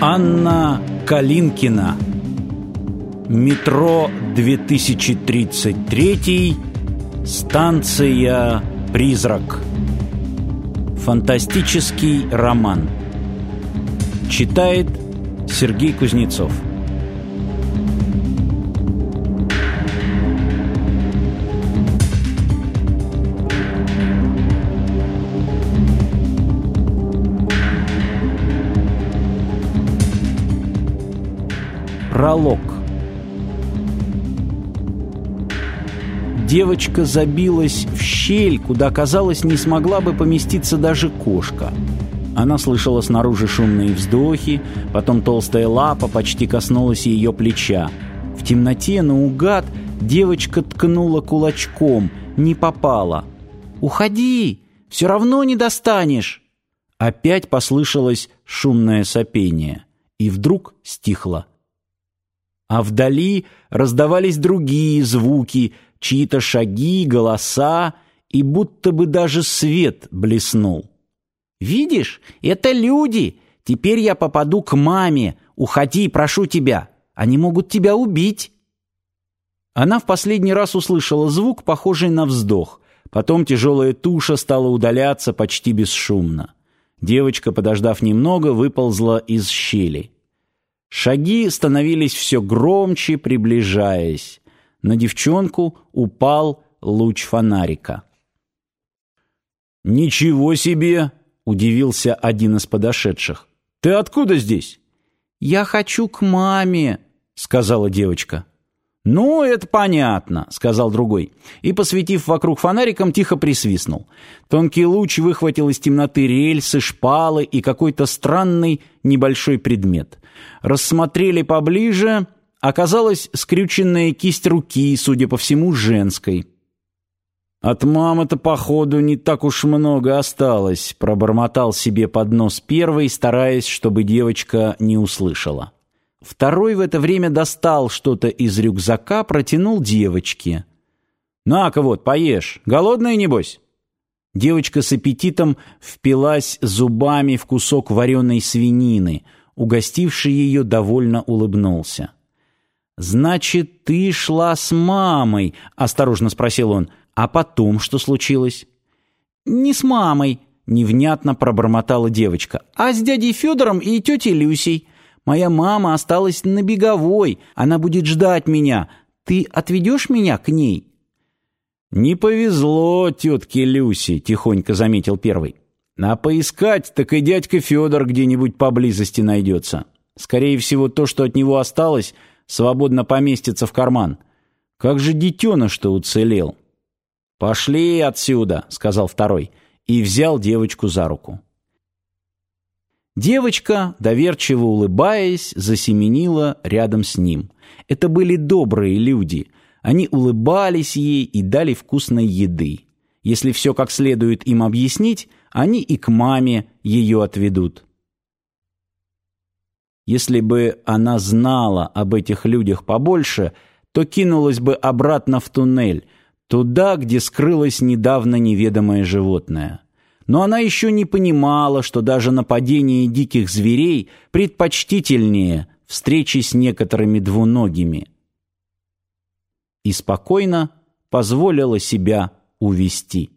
Анна Калинкина. Метро 2033 Станция «Призрак» Фантастический роман. Читает Сергей Кузнецов Пролог Девочка забилась в щель, куда, казалось, не смогла бы поместиться даже кошка. Она слышала снаружи шумные вздохи, потом толстая лапа почти коснулась ее плеча. В темноте наугад девочка ткнула кулачком, не попала. «Уходи! Все равно не достанешь!» Опять послышалось шумное сопение, и вдруг стихло а вдали раздавались другие звуки, чьи-то шаги, голоса, и будто бы даже свет блеснул. «Видишь, это люди! Теперь я попаду к маме! Уходи, прошу тебя! Они могут тебя убить!» Она в последний раз услышала звук, похожий на вздох. Потом тяжелая туша стала удаляться почти бесшумно. Девочка, подождав немного, выползла из щели. Шаги становились все громче, приближаясь. На девчонку упал луч фонарика. «Ничего себе!» — удивился один из подошедших. «Ты откуда здесь?» «Я хочу к маме», — сказала девочка. «Ну, это понятно», — сказал другой, и, посветив вокруг фонариком, тихо присвистнул. Тонкий луч выхватил из темноты рельсы, шпалы и какой-то странный небольшой предмет. Рассмотрели поближе, оказалась скрюченная кисть руки, судя по всему, женской. «От мамы-то, походу, не так уж много осталось», — пробормотал себе под нос первый, стараясь, чтобы девочка не услышала. Второй в это время достал что-то из рюкзака, протянул девочке. «На-ка вот, поешь. Голодная, небось?» Девочка с аппетитом впилась зубами в кусок вареной свинины. Угостивший ее довольно улыбнулся. «Значит, ты шла с мамой?» — осторожно спросил он. «А потом что случилось?» «Не с мамой», — невнятно пробормотала девочка, «а с дядей Федором и тетей Люсей. Моя мама осталась на беговой, она будет ждать меня. Ты отведешь меня к ней?» «Не повезло тетке Люси», — тихонько заметил первый. «А поискать, так и дядька Федор где-нибудь поблизости найдется. Скорее всего, то, что от него осталось, свободно поместится в карман. Как же детеныш-то уцелел?» «Пошли отсюда», — сказал второй, и взял девочку за руку. Девочка, доверчиво улыбаясь, засеменила рядом с ним. Это были добрые люди. Они улыбались ей и дали вкусной еды. Если все как следует им объяснить, они и к маме ее отведут. Если бы она знала об этих людях побольше, то кинулась бы обратно в туннель, туда, где скрылось недавно неведомое животное но она еще не понимала, что даже нападение диких зверей предпочтительнее встречи с некоторыми двуногими. И спокойно позволила себя увести.